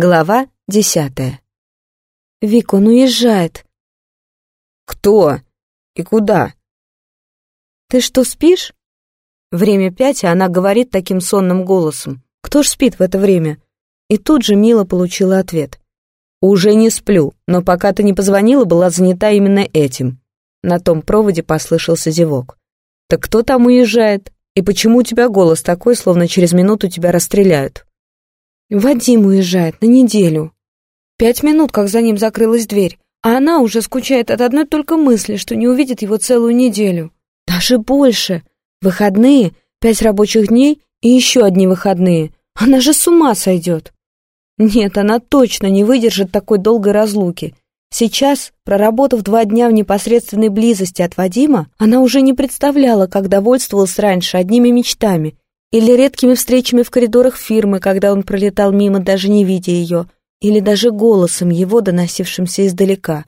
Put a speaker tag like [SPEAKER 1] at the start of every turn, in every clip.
[SPEAKER 1] Глава десятая. «Вик, он уезжает».
[SPEAKER 2] «Кто? И куда?»
[SPEAKER 1] «Ты что, спишь?» Время пять, а она говорит таким сонным голосом. Кто ж спит в это время? И тут же Мила получила ответ. «Уже не сплю, но пока ты не позвонила, была занята именно этим». На том проводе послышался зевок. «Так кто там уезжает? И почему у тебя голос такой, словно через минуту тебя расстреляют?» Вадим уезжает на неделю. Пять минут, как за ним закрылась дверь, а она уже скучает от одной только мысли, что не увидит его целую неделю. Даже больше. Выходные, пять рабочих дней и еще одни выходные. Она же с ума сойдет. Нет, она точно не выдержит такой долгой разлуки. Сейчас, проработав два дня в непосредственной близости от Вадима, она уже не представляла, как довольствовалась раньше одними мечтами или редкими встречами в коридорах фирмы, когда он пролетал мимо, даже не видя ее, или даже голосом его, доносившимся издалека.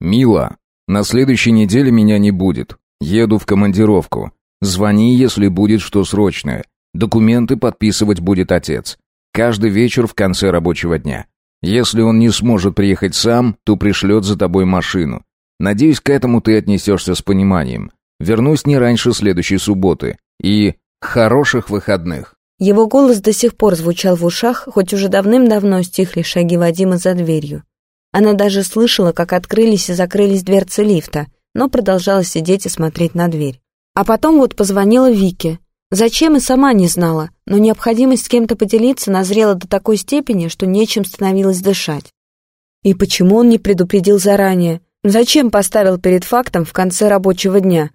[SPEAKER 3] «Мила, на следующей неделе меня не будет. Еду в командировку. Звони, если будет что срочное. Документы подписывать будет отец. Каждый вечер в конце рабочего дня. Если он не сможет приехать сам, то пришлет за тобой машину. Надеюсь, к этому ты отнесешься с пониманием. Вернусь не раньше следующей субботы. И Хороших выходных.
[SPEAKER 1] Его голос до сих пор звучал в ушах, хоть уже давным-давно стихли шаги Вадима за дверью. Она даже слышала, как открылись и закрылись дверцы лифта, но продолжала сидеть и смотреть на дверь. А потом вот позвонила Вике. Зачем и сама не знала, но необходимость с кем-то поделиться назрела до такой степени, что нечем становилось дышать. И почему он не предупредил заранее? Зачем поставил перед фактом в конце рабочего дня?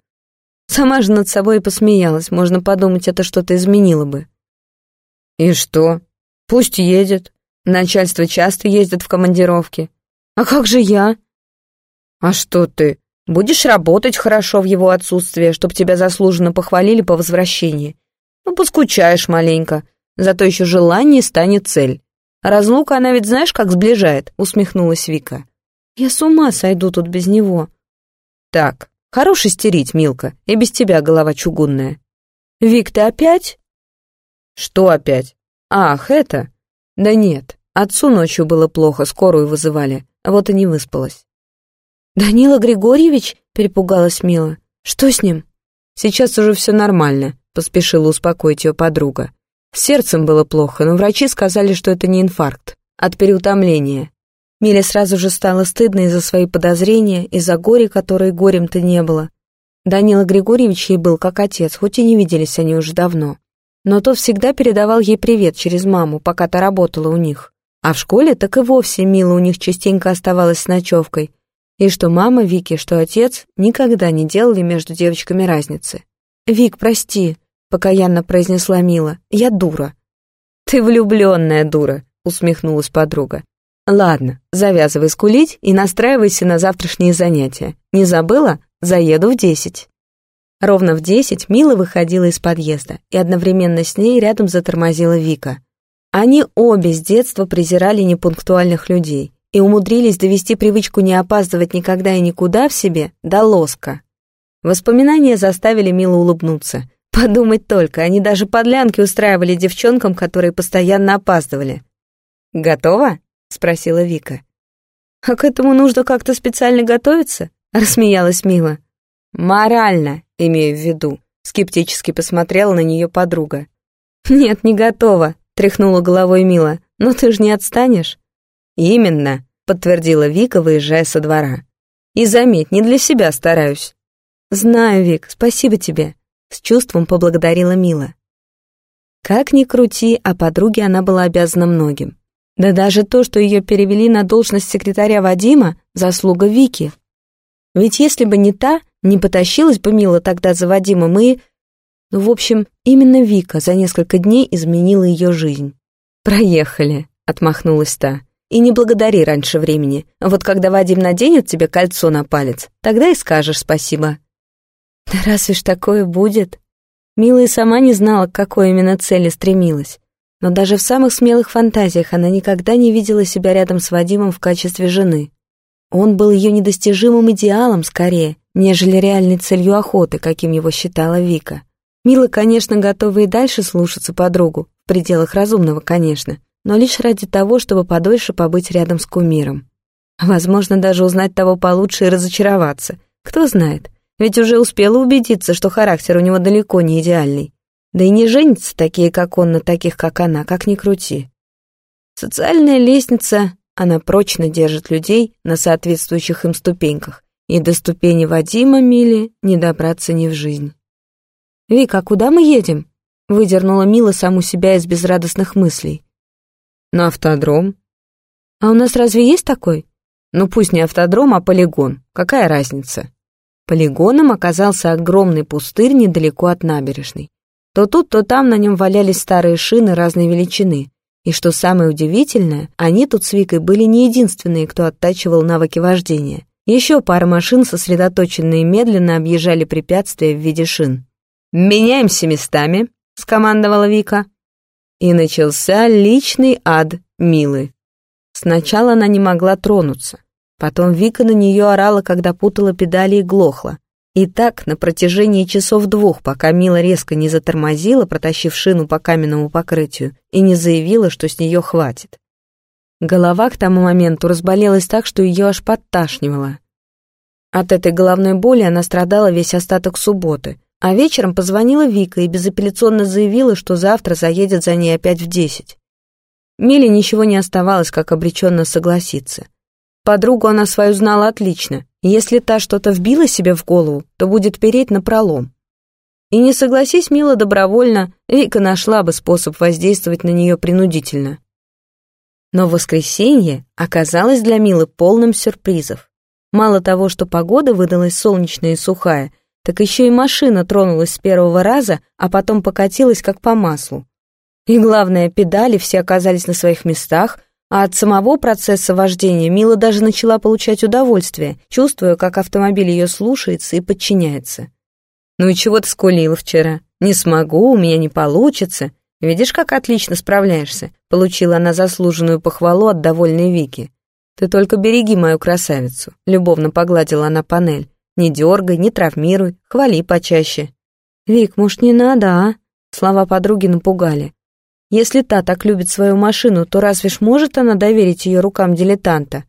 [SPEAKER 1] Сама же над собой посмеялась, можно подумать, это что-то изменило бы.
[SPEAKER 2] И что? Пусть едет. Начальство часто ездит в командировки.
[SPEAKER 1] А как же я?
[SPEAKER 2] А что ты? Будешь работать хорошо в его отсутствие, чтобы тебя заслуженно похвалили по возвращении. Ну, поскучаешь маленько, зато еще желание станет цель. Разлука она ведь знаешь, как сближает, усмехнулась Вика.
[SPEAKER 1] Я с ума сойду тут без него.
[SPEAKER 2] Так, Хорош истерить, Милка, и без тебя голова чугунная.
[SPEAKER 1] Вик, ты опять?
[SPEAKER 2] Что опять? Ах, это? Да нет, отцу ночью было плохо, скорую вызывали, вот и не выспалась.
[SPEAKER 1] Данила Григорьевич? Перепугалась Мила. Что с ним?
[SPEAKER 2] Сейчас уже все нормально, поспешила успокоить ее подруга. С сердцем было плохо, но врачи сказали, что это не инфаркт, от переутомления.
[SPEAKER 1] Миле сразу же стало стыдно из-за свои подозрения, из-за горя, которое горем-то не было. Данила Григорьевич ей был как отец, хоть и не виделись они уже давно. Но тот всегда передавал ей привет через маму, пока та работала у них. А в школе так и вовсе Мила у них частенько оставалась с ночевкой. И что мама Вики, что отец никогда не делали между девочками разницы. «Вик, прости», — покаянно произнесла Мила, — «я дура».
[SPEAKER 2] «Ты влюбленная дура», — усмехнулась подруга. Ладно, завязывай скулить и настраивайся на завтрашние занятия. Не забыла? Заеду в десять. Ровно в десять Мила выходила из подъезда, и одновременно с ней рядом затормозила Вика. Они обе с детства презирали непунктуальных людей и умудрились довести привычку не опаздывать никогда и никуда в себе до лоска. Воспоминания заставили Милу улыбнуться. Подумать только, они даже подлянки устраивали девчонкам, которые постоянно опаздывали. «Готова?» — спросила Вика.
[SPEAKER 1] «А к этому нужно как-то специально готовиться?» — рассмеялась Мила.
[SPEAKER 2] «Морально, имею в виду», — скептически посмотрела на нее подруга.
[SPEAKER 1] «Нет, не готова», — тряхнула головой Мила. «Но ты же не отстанешь?»
[SPEAKER 2] «Именно», — подтвердила Вика, выезжая со двора. «И заметь, не для себя стараюсь».
[SPEAKER 1] «Знаю, Вик, спасибо тебе», — с чувством поблагодарила Мила. Как ни крути, а подруге она была обязана многим. Да даже то, что ее перевели на должность секретаря Вадима, заслуга Вики. Ведь если бы не та, не потащилась бы Мила тогда за Вадимом и... Ну, в общем, именно Вика за несколько дней изменила ее жизнь.
[SPEAKER 2] «Проехали», — отмахнулась та. «И не благодари раньше времени. Вот когда Вадим наденет тебе кольцо на палец, тогда и скажешь спасибо».
[SPEAKER 1] «Да разве ж такое будет?» Мила и сама не знала, к какой именно цели стремилась но даже в самых смелых фантазиях она никогда не видела себя рядом с Вадимом в качестве жены. Он был ее недостижимым идеалом скорее, нежели реальной целью охоты, каким его считала Вика. Мила, конечно, готова и дальше слушаться подругу, в пределах разумного, конечно, но лишь ради того, чтобы подольше побыть рядом с кумиром. Возможно, даже узнать того получше и разочароваться. Кто знает, ведь уже успела убедиться, что характер у него далеко не идеальный. Да и не женятся такие, как он, на таких, как она, как ни крути. Социальная лестница, она прочно держит людей на соответствующих им ступеньках, и до ступени Вадима Мили не добраться ни в жизнь. «Вика, а куда мы едем?» — выдернула Мила саму себя из безрадостных мыслей.
[SPEAKER 2] «На автодром».
[SPEAKER 1] «А у нас разве есть такой?»
[SPEAKER 2] «Ну пусть не автодром, а полигон. Какая разница?»
[SPEAKER 1] Полигоном оказался огромный пустырь недалеко от набережной. То тут, то там на нем валялись старые шины разной величины. И что самое удивительное, они тут с Викой были не единственные, кто оттачивал навыки вождения. Еще пара машин, сосредоточенные медленно, объезжали препятствия в виде шин.
[SPEAKER 2] «Меняемся местами», — скомандовала Вика.
[SPEAKER 1] И начался личный ад Милы. Сначала она не могла тронуться. Потом Вика на нее орала, когда путала педали и глохла. И так на протяжении часов двух, пока Мила резко не затормозила, протащив шину по каменному покрытию, и не заявила, что с нее хватит. Голова к тому моменту разболелась так, что ее аж подташнивало. От этой головной боли она страдала весь остаток субботы, а вечером позвонила Вика и безапелляционно заявила, что завтра заедет за ней опять в десять. Миле ничего не оставалось, как обреченно согласиться. Подругу она свою знала отлично, если та что-то вбила себе в голову, то будет переть на пролом. И не согласись Мила добровольно, Вика нашла бы способ воздействовать на нее принудительно. Но воскресенье оказалось для Милы полным сюрпризов. Мало того, что погода выдалась солнечная и сухая, так еще и машина тронулась с первого раза, а потом покатилась как по маслу. И главное, педали все оказались на своих местах, а от самого процесса вождения Мила даже начала получать удовольствие, чувствуя, как автомобиль ее слушается и подчиняется. «Ну и чего ты скулила вчера? Не смогу, у меня не получится. Видишь, как отлично справляешься?» Получила она заслуженную похвалу от довольной Вики. «Ты только береги мою красавицу», — любовно погладила она панель. Не дергай, не травмируй, хвали почаще. Вик, может, не надо, а? Слова подруги напугали. Если та так любит свою машину, то разве ж может она доверить ее рукам дилетанта?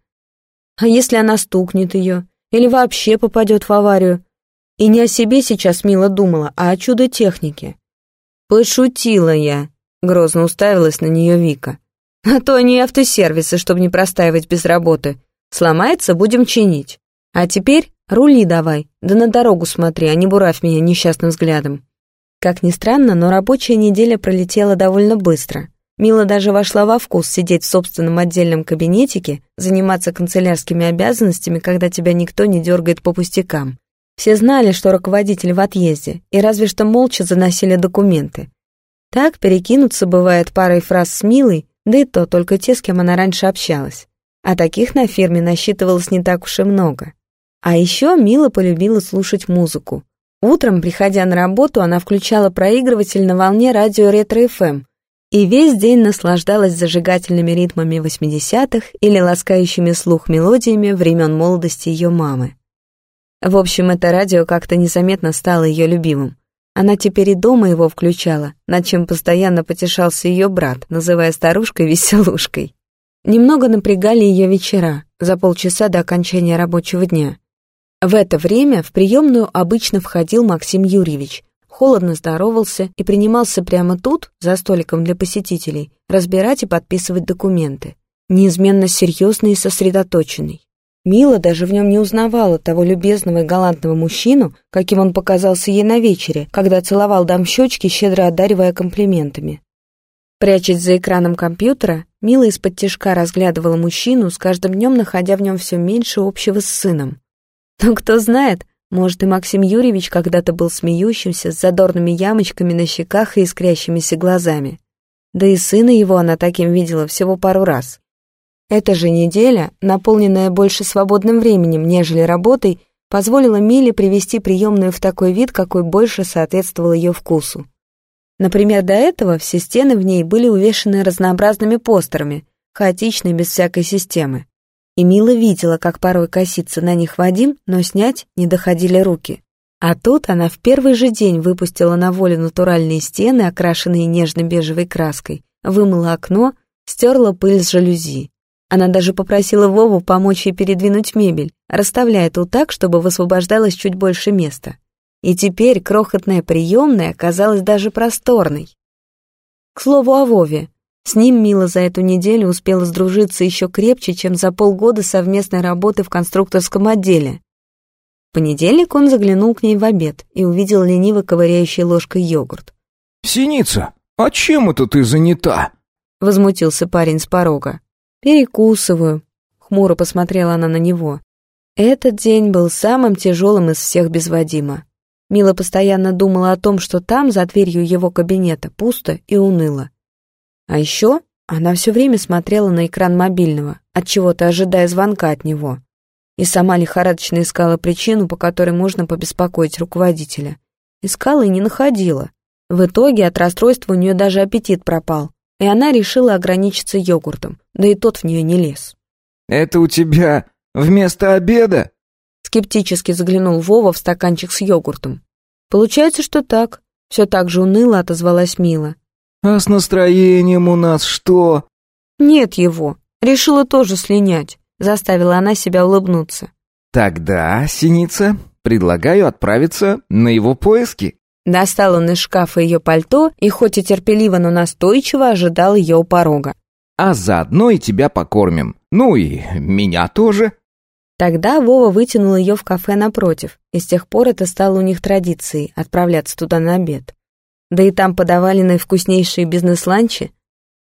[SPEAKER 1] А если она стукнет ее? Или вообще попадет в аварию? И не о себе сейчас мило думала, а о чудо-технике. «Пошутила я», — грозно уставилась на нее Вика. «А то они автосервисы, чтобы не простаивать без работы. Сломается, будем чинить. А теперь «Рули давай, да на дорогу смотри, а не буравь меня несчастным взглядом». Как ни странно, но рабочая неделя пролетела довольно быстро. Мила даже вошла во вкус сидеть в собственном отдельном кабинетике, заниматься канцелярскими обязанностями, когда тебя никто не дергает по пустякам. Все знали, что руководитель в отъезде, и разве что молча заносили документы. Так перекинуться бывает парой фраз с Милой, да и то только те, с кем она раньше общалась. А таких на фирме насчитывалось не так уж и много. А еще Мила полюбила слушать музыку. Утром, приходя на работу, она включала проигрыватель на волне радио Ретро-ФМ и весь день наслаждалась зажигательными ритмами 80-х или ласкающими слух мелодиями времен молодости ее мамы. В общем, это радио как-то незаметно стало ее любимым. Она теперь и дома его включала, над чем постоянно потешался ее брат, называя старушкой веселушкой. Немного напрягали ее вечера, за полчаса до окончания рабочего дня. В это время в приемную обычно входил Максим Юрьевич, холодно здоровался и принимался прямо тут, за столиком для посетителей, разбирать и подписывать документы. Неизменно серьезный и сосредоточенный. Мила даже в нем не узнавала того любезного и галантного мужчину, каким он показался ей на вечере, когда целовал дам щечки, щедро одаривая комплиментами. Прячась за экраном компьютера, Мила из-под тяжка разглядывала мужчину, с каждым днем находя в нем все меньше общего с сыном. Но кто знает, может, и Максим Юрьевич когда-то был смеющимся, с задорными ямочками на щеках и искрящимися глазами. Да и сына его она таким видела всего пару раз. Эта же неделя, наполненная больше свободным временем, нежели работой, позволила Миле привести приемную в такой вид, какой больше соответствовал ее вкусу. Например, до этого все стены в ней были увешаны разнообразными постерами, хаотичные без всякой системы и Мила видела, как порой косится на них Вадим, но снять не доходили руки. А тут она в первый же день выпустила на волю натуральные стены, окрашенные нежно-бежевой краской, вымыла окно, стерла пыль с жалюзи. Она даже попросила Вову помочь ей передвинуть мебель, расставляя ту так, чтобы высвобождалось чуть больше места. И теперь крохотная приемная оказалась даже просторной. К слову о Вове. С ним Мила за эту неделю успела сдружиться еще крепче, чем за полгода совместной работы в конструкторском отделе. В понедельник он заглянул к ней в обед и увидел лениво ковыряющий ложкой йогурт.
[SPEAKER 3] «Синица, а чем это ты занята?»
[SPEAKER 1] — возмутился парень с порога. «Перекусываю», — хмуро посмотрела она на него. Этот день был самым тяжелым из всех без Вадима. Мила постоянно думала о том, что там, за дверью его кабинета, пусто и уныло. А еще она все время смотрела на экран мобильного, от чего то ожидая звонка от него. И сама лихорадочно искала причину, по которой можно побеспокоить руководителя. Искала и не находила. В итоге от расстройства у нее даже аппетит пропал и она решила ограничиться йогуртом, да и тот в нее не лез.
[SPEAKER 3] «Это у тебя вместо обеда?»
[SPEAKER 1] Скептически заглянул Вова в стаканчик с йогуртом. «Получается, что так», — все так же уныло отозвалась Мила.
[SPEAKER 3] «А с настроением у нас что?»
[SPEAKER 1] «Нет его. Решила тоже слинять», — заставила она себя улыбнуться.
[SPEAKER 3] «Тогда, Синица, предлагаю отправиться на его поиски».
[SPEAKER 1] Достал он из шкафа ее пальто и хоть и терпеливо, но настойчиво ожидал ее у порога.
[SPEAKER 3] «А заодно и тебя покормим. Ну и меня тоже».
[SPEAKER 1] Тогда Вова вытянул ее в кафе напротив, и с тех пор это стало у них традицией — отправляться туда на обед. Да и там подавали наивкуснейшие бизнес-ланчи.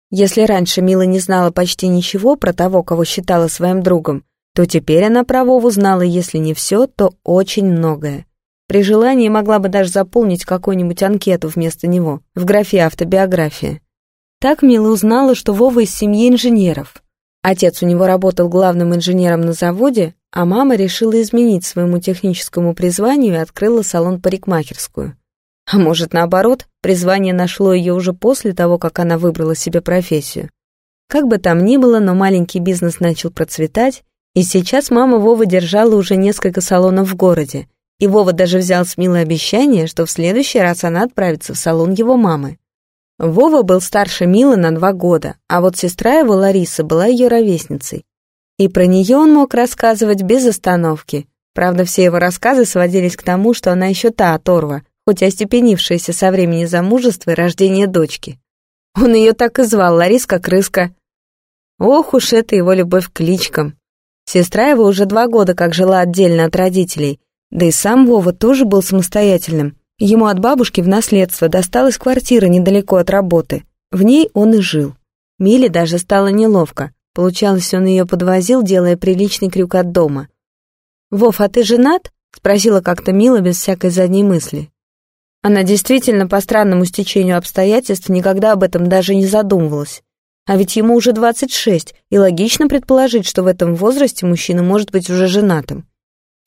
[SPEAKER 1] Если раньше Мила не знала почти ничего про того, кого считала своим другом, то теперь она про Вову знала, если не все, то очень многое. При желании могла бы даже заполнить какую-нибудь анкету вместо него, в графе «Автобиография». Так Мила узнала, что Вова из семьи инженеров. Отец у него работал главным инженером на заводе, а мама решила изменить своему техническому призванию и открыла салон-парикмахерскую. А может, наоборот, призвание нашло ее уже после того, как она выбрала себе профессию. Как бы там ни было, но маленький бизнес начал процветать, и сейчас мама Вова держала уже несколько салонов в городе, и Вова даже взял с обещание, что в следующий раз она отправится в салон его мамы. Вова был старше Милы на два года, а вот сестра его, Лариса, была ее ровесницей. И про нее он мог рассказывать без остановки. Правда, все его рассказы сводились к тому, что она еще та оторва, хоть и остепенившаяся со времени замужества и рождения дочки. Он ее так и звал, Лариска-крыска. Ох уж это его любовь к кличкам. Сестра его уже два года как жила отдельно от родителей, да и сам Вова тоже был самостоятельным. Ему от бабушки в наследство досталась квартира недалеко от работы. В ней он и жил. Миле даже стало неловко. Получалось, он ее подвозил, делая приличный крюк от дома. «Вов, а ты женат?» — спросила как-то Мила без всякой задней мысли. Она действительно по странному стечению обстоятельств никогда об этом даже не задумывалась. А ведь ему уже 26, и логично предположить, что в этом возрасте мужчина может быть уже женатым.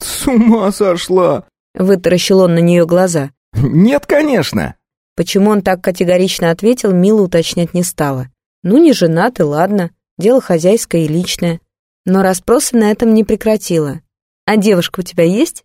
[SPEAKER 3] «С ума сошла!»
[SPEAKER 1] — вытаращил он на нее глаза.
[SPEAKER 3] «Нет, конечно!»
[SPEAKER 1] Почему он так категорично ответил, Мила уточнять не стала. «Ну, не женат, и ладно, дело хозяйское и личное». Но расспросы на этом не прекратила. «А девушка у тебя есть?»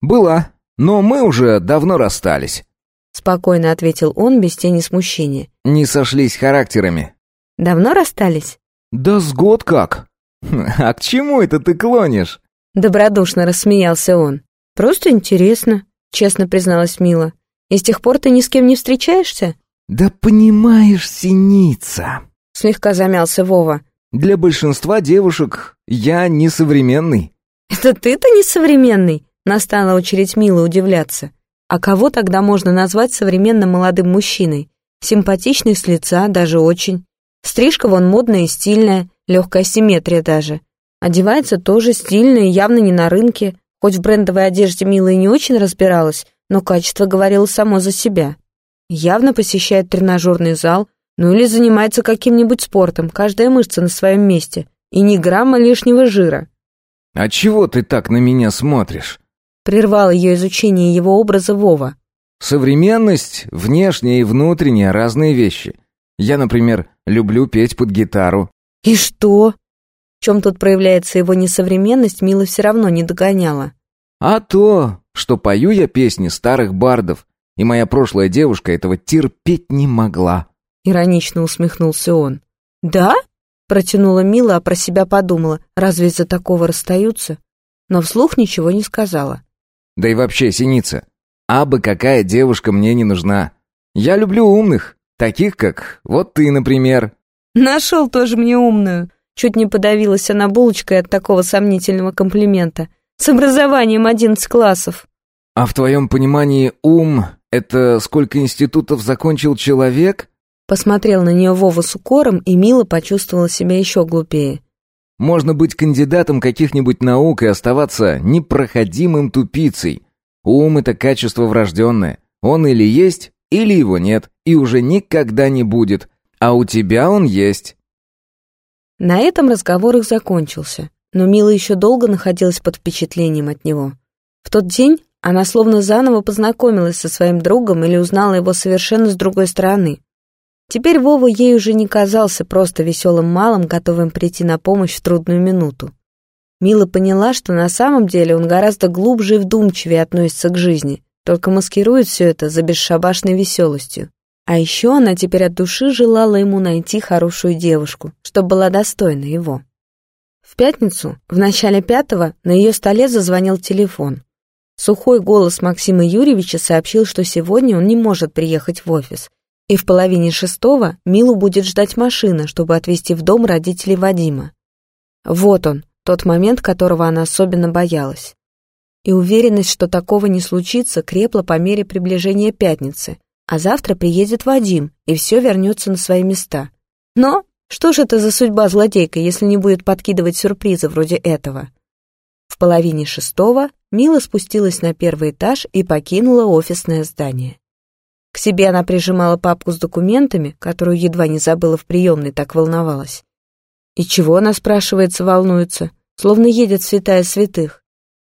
[SPEAKER 3] «Была, но мы уже давно расстались», —
[SPEAKER 1] спокойно ответил он без тени смущения.
[SPEAKER 3] «Не сошлись характерами».
[SPEAKER 1] «Давно расстались?»
[SPEAKER 3] «Да с год как». «А к чему это ты клонишь?»
[SPEAKER 1] Добродушно рассмеялся он. «Просто интересно», — честно призналась Мила. «И с тех пор ты ни с кем не встречаешься?»
[SPEAKER 3] «Да понимаешь, синица», —
[SPEAKER 1] слегка замялся Вова.
[SPEAKER 3] «Для большинства девушек я несовременный».
[SPEAKER 1] «Это ты-то несовременный?» — настала очередь Милы удивляться. «А кого тогда можно назвать современным молодым мужчиной? Симпатичный с лица, даже очень. Стрижка вон модная и стильная, легкая симметрия даже. Одевается тоже стильно и явно не на рынке, хоть в брендовой одежде Мила и не очень разбиралась, но качество говорило само за себя. Явно посещает тренажерный зал, ну или занимается каким-нибудь спортом, каждая мышца на своем месте, и ни грамма лишнего жира.
[SPEAKER 3] «А чего ты так на меня смотришь?»
[SPEAKER 1] Прервал ее изучение его образа Вова.
[SPEAKER 3] «Современность, внешняя и внутренняя, разные вещи. Я, например, люблю петь под гитару».
[SPEAKER 1] «И что?» В чем тут проявляется его несовременность, Мила все равно не догоняла.
[SPEAKER 3] «А то, что пою я песни старых бардов, и моя прошлая девушка этого терпеть не могла».
[SPEAKER 1] Иронично усмехнулся он. «Да?» — протянула Мила, а про себя подумала, разве из-за такого расстаются? Но вслух ничего не сказала.
[SPEAKER 3] «Да и вообще, Синица, абы какая девушка мне не нужна. Я люблю умных, таких как вот ты, например».
[SPEAKER 1] «Нашел тоже мне умную». Чуть не подавилась она булочкой от такого сомнительного комплимента. «С образованием одиннадцать классов».
[SPEAKER 3] «А в твоем понимании ум — это сколько институтов закончил человек?»
[SPEAKER 1] Посмотрел на нее Вова с укором, и Мила почувствовала себя еще глупее.
[SPEAKER 3] «Можно быть кандидатом каких-нибудь наук и оставаться непроходимым тупицей. Ум — это качество врожденное. Он или есть, или его нет, и уже никогда не будет. А у тебя он есть».
[SPEAKER 1] На этом разговор их закончился, но Мила еще долго находилась под впечатлением от него. В тот день она словно заново познакомилась со своим другом или узнала его совершенно с другой стороны. Теперь Вова ей уже не казался просто веселым малым, готовым прийти на помощь в трудную минуту. Мила поняла, что на самом деле он гораздо глубже и вдумчивее относится к жизни, только маскирует все это за бесшабашной веселостью. А еще она теперь от души желала ему найти хорошую девушку, чтобы была достойна его. В пятницу, в начале пятого, на ее столе зазвонил телефон. Сухой голос Максима Юрьевича сообщил, что сегодня он не может приехать в офис, и в половине шестого Милу будет ждать машина, чтобы отвезти в дом родителей Вадима. Вот он, тот момент, которого она особенно боялась. И уверенность, что такого не случится, крепла по мере приближения пятницы, а завтра приедет Вадим, и все вернется на свои места. Но что же это за судьба злодейка, если не будет подкидывать сюрпризы вроде этого? В половине шестого Мила спустилась на первый этаж и покинула офисное здание. К себе она прижимала папку с документами, которую едва не забыла в приемной, так волновалась. И чего она, спрашивается, волнуется, словно едет святая святых.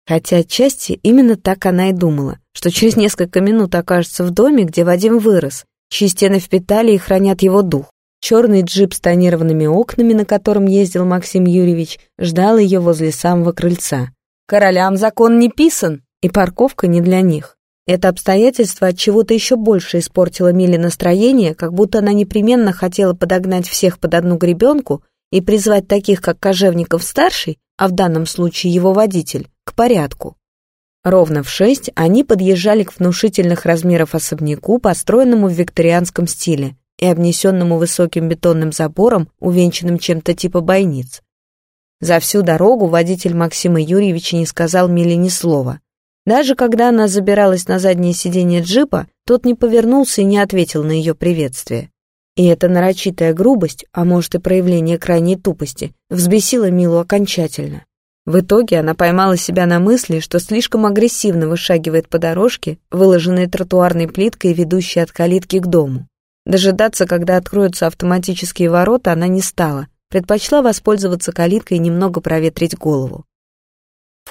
[SPEAKER 1] Хотя отчасти именно так она и думала, что через несколько минут окажется в доме, где Вадим вырос, чьи стены впитали и хранят его дух. Черный джип с тонированными окнами, на котором ездил Максим Юрьевич, ждал ее возле самого крыльца. Королям закон не писан, и парковка не для них. Это обстоятельство от чего-то еще больше испортило Миле настроение, как будто она непременно хотела подогнать всех под одну гребенку и призвать таких, как Кожевников-старший, а в данном случае его водитель, к порядку. Ровно в шесть они подъезжали к внушительных размеров особняку, построенному в викторианском стиле и обнесенному высоким бетонным забором, увенчанным чем-то типа бойниц. За всю дорогу водитель Максима Юрьевича не сказал Миле ни слова. Даже когда она забиралась на заднее сиденье джипа, тот не повернулся и не ответил на ее приветствие. И эта нарочитая грубость, а может и проявление крайней тупости, взбесила Милу окончательно. В итоге она поймала себя на мысли, что слишком агрессивно вышагивает по дорожке, выложенной тротуарной плиткой, ведущей от калитки к дому. Дожидаться, когда откроются автоматические ворота, она не стала, предпочла воспользоваться калиткой и немного проветрить голову.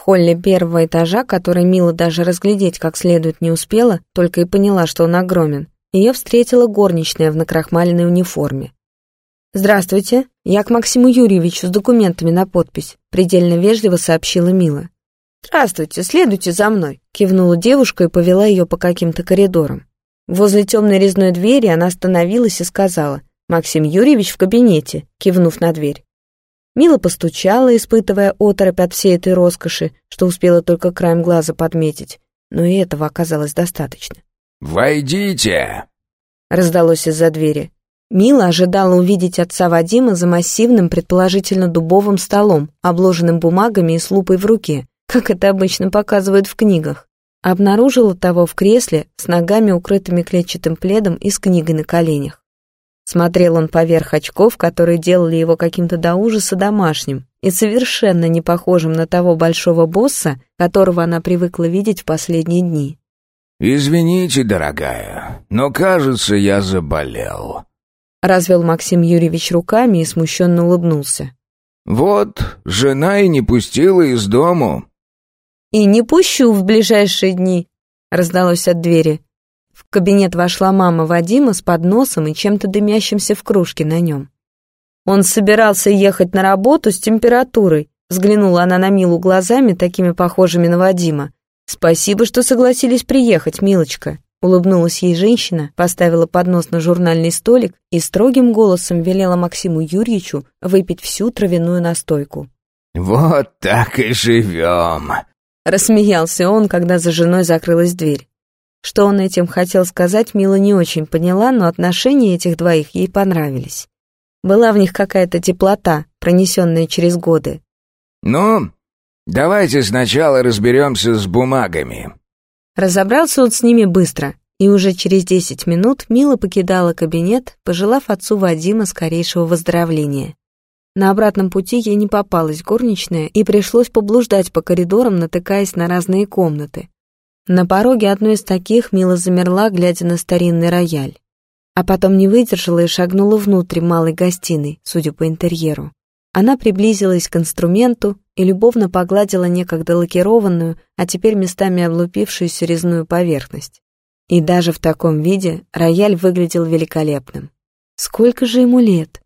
[SPEAKER 1] Холле первого этажа, который Мила даже разглядеть как следует не успела, только и поняла, что он огромен, ее встретила горничная в накрахмаленной униформе. «Здравствуйте, я к Максиму Юрьевичу с документами на подпись», предельно вежливо сообщила Мила. «Здравствуйте, следуйте за мной», кивнула девушка и повела ее по каким-то коридорам. Возле темной резной двери она остановилась и сказала «Максим Юрьевич в кабинете», кивнув на дверь. Мила постучала, испытывая оторопь от всей этой роскоши, что успела только краем глаза подметить, но и этого оказалось достаточно.
[SPEAKER 3] «Войдите!»
[SPEAKER 1] — раздалось из-за двери. Мила ожидала увидеть отца Вадима за массивным, предположительно дубовым столом, обложенным бумагами и с лупой в руке, как это обычно показывают в книгах. Обнаружила того в кресле с ногами, укрытыми клетчатым пледом и с книгой на коленях. Смотрел он поверх очков, которые делали его каким-то до ужаса домашним и совершенно не похожим на того большого босса, которого она привыкла видеть в последние дни.
[SPEAKER 3] «Извините, дорогая, но, кажется, я заболел», —
[SPEAKER 1] развел Максим Юрьевич руками и смущенно улыбнулся.
[SPEAKER 3] «Вот, жена и не пустила из дому».
[SPEAKER 1] «И не пущу в ближайшие дни», — раздалось от двери. В кабинет вошла мама Вадима с подносом и чем-то дымящимся в кружке на нем. Он собирался ехать на работу с температурой. Взглянула она на Милу глазами, такими похожими на Вадима. «Спасибо, что согласились приехать, Милочка. Улыбнулась ей женщина, поставила поднос на журнальный столик и строгим голосом велела Максиму Юрьевичу выпить всю травяную настойку.
[SPEAKER 3] «Вот так и живем!»
[SPEAKER 1] Рассмеялся он, когда за женой закрылась дверь. Что он этим хотел сказать, Мила не очень поняла, но отношения этих двоих ей понравились. Была в них какая-то теплота, пронесенная через годы.
[SPEAKER 3] «Ну, давайте сначала разберемся с бумагами».
[SPEAKER 1] Разобрался он с ними быстро, и уже через десять минут Мила покидала кабинет, пожелав отцу Вадима скорейшего выздоровления. На обратном пути ей не попалась горничная, и пришлось поблуждать по коридорам, натыкаясь на разные комнаты. На пороге одной из таких Мила замерла, глядя на старинный рояль. А потом не выдержала и шагнула внутрь малой гостиной, судя по интерьеру. Она приблизилась к инструменту и любовно погладила некогда лакированную, а теперь местами облупившуюся резную поверхность. И даже в таком виде рояль выглядел великолепным. Сколько же ему лет?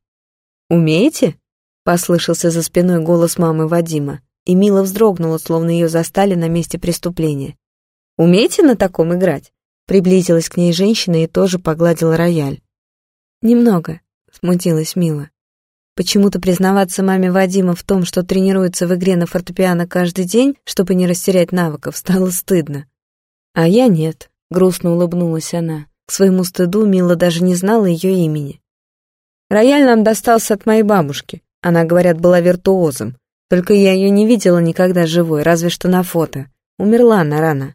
[SPEAKER 1] «Умеете?» — послышался за спиной голос мамы Вадима, и Мила вздрогнула, словно ее застали на месте преступления. Умеете на таком играть?» Приблизилась к ней женщина и тоже погладила рояль. «Немного», — смутилась Мила. Почему-то признаваться маме Вадима в том, что тренируется в игре на фортепиано каждый день, чтобы не растерять навыков, стало стыдно. «А я нет», — грустно улыбнулась она. К своему стыду Мила даже не знала ее имени. «Рояль нам достался от моей бабушки. Она, говорят, была виртуозом. Только я ее не видела никогда живой, разве что на фото. Умерла она рано.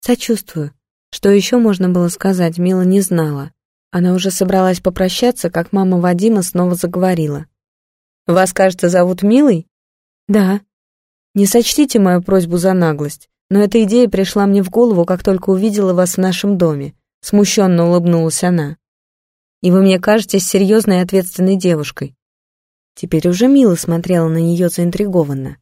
[SPEAKER 1] «Сочувствую». Что еще можно было сказать, Мила не знала. Она уже собралась попрощаться, как мама Вадима снова заговорила. «Вас, кажется, зовут Милой?» «Да». «Не сочтите мою просьбу за наглость, но эта идея пришла мне в голову, как только увидела вас в нашем доме», смущенно улыбнулась она. «И вы мне кажетесь серьезной и ответственной девушкой». Теперь уже Мила смотрела на нее заинтригованно.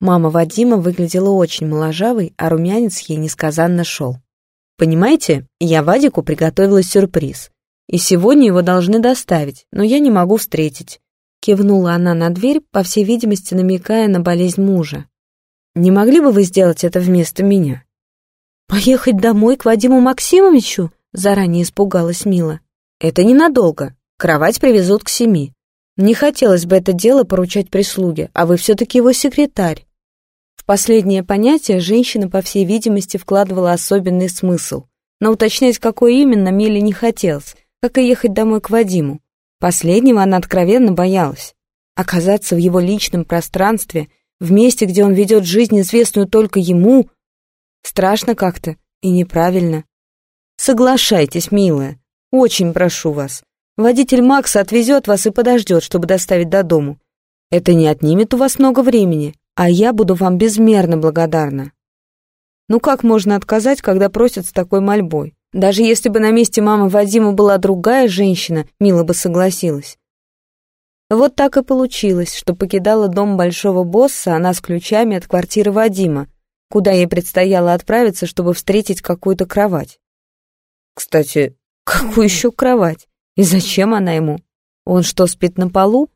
[SPEAKER 1] Мама Вадима выглядела очень моложавой, а румянец ей несказанно шел. «Понимаете, я Вадику приготовила сюрприз. И сегодня его должны доставить, но я не могу встретить». Кивнула она на дверь, по всей видимости, намекая на болезнь мужа. «Не могли бы вы сделать это вместо меня?» «Поехать домой к Вадиму Максимовичу?» Заранее испугалась Мила. «Это ненадолго. Кровать привезут к семи. Не хотелось бы это дело поручать прислуге, а вы все-таки его секретарь последнее понятие женщина, по всей видимости, вкладывала особенный смысл. Но уточнять, какой именно, Миле не хотелось, как и ехать домой к Вадиму. Последнего она откровенно боялась. Оказаться в его личном пространстве, в месте, где он ведет жизнь, известную только ему, страшно как-то и неправильно. Соглашайтесь, милая, очень прошу вас. Водитель Макса отвезет вас и подождет, чтобы доставить до дому. Это не отнимет у вас много времени, а я буду вам безмерно благодарна. Ну как можно отказать, когда просят с такой мольбой? Даже если бы на месте мамы Вадима была другая женщина, Мила бы согласилась. Вот так и получилось, что покидала дом большого босса она с ключами от квартиры Вадима, куда ей предстояло отправиться, чтобы встретить какую-то кровать. Кстати, какую еще кровать? И зачем она ему? Он что, спит на полу?